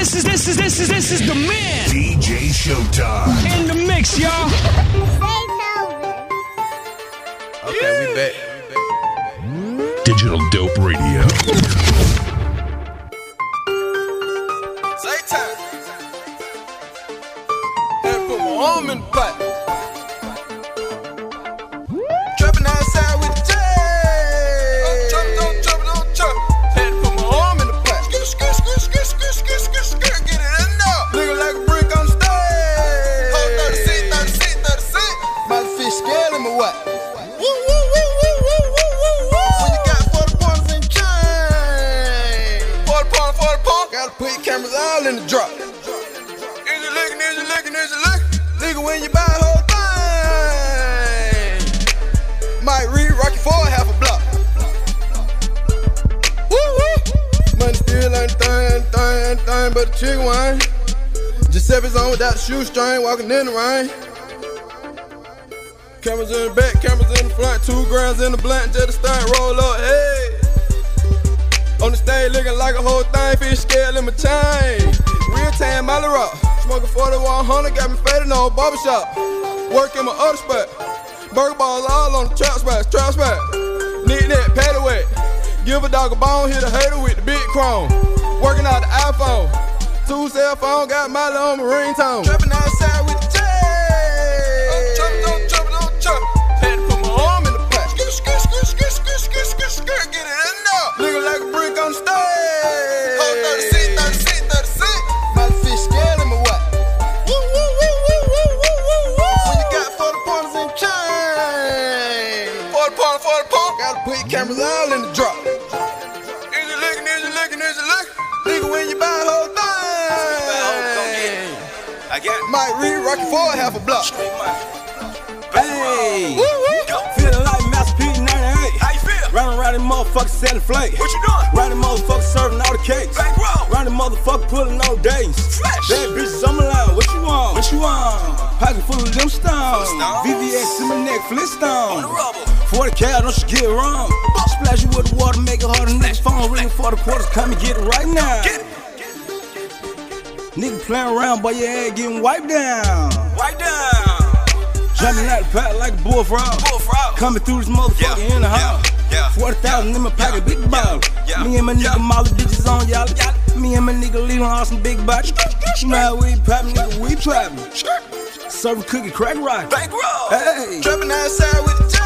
this is this is this is this is the man DJ Showtime. in the mix, y'all. Okay, we back. Digital Dope Radio. Say time. Had to put my arm in the cameras all in the drop. Is you looking, is you looking, is you looking? Nigga, when you buy a whole thing, might re-rock you for half a block. Woo woo. Money still ain't thing, thing, thing, but the chicken wine. Giuseppe's on without the shoestring, walking in the rain. Cameras in the back, cameras in the front, two grams in the blunt, just a start roll up, hey. Looking like a whole thing, fish scale in my chain. Real time, Molly Rock. Smoking 40 100, got me faded on barbershop. Work in my other spot. Burger balls all on the trap spot, trap spot. Need that patty wet. Give a dog a bone, hit a hater with the big chrome. Working out the iPhone. Two cell phone, got my on my ringtone. Trapping outside put your cameras all in the drop. Is you looking, is you looking, is you looking? Nigga, when you buy a whole thing, I got might re-rock you for a half a block. Hey, Woo, woo. feeling like Master P 98. How you feel? Round around them motherfuckers selling flake. What you doing? Round them motherfuckers serving all the cakes. Bankroll. Round them motherfuckers pulling all days. Fresh. Bad bitches on my line. What you want? What you want? Pocket full of them stones. stones. VVS in my neck, Flintstone. On the Flintstone. Rubber. 40 cal, don't you get it wrong. Splash you with the water, make it harder. Next phone ringing for the quarters. Come and get it right now. Get it. Nigga playing around, but your head getting wiped down. Wiped down. Jumping out the pack like a bullfrog. Bullfrog. Coming through this motherfucker Yeah, in the yeah, house. yeah. 40,000 in my pocket, big ball. yeah, Me and my nigga yeah. Molly bitches on y'all. Me and my nigga leaving on some big. You know we poppin', nigga, we poppin'. Serving cookie, crack rock. Bankroll. Hey. Outside with the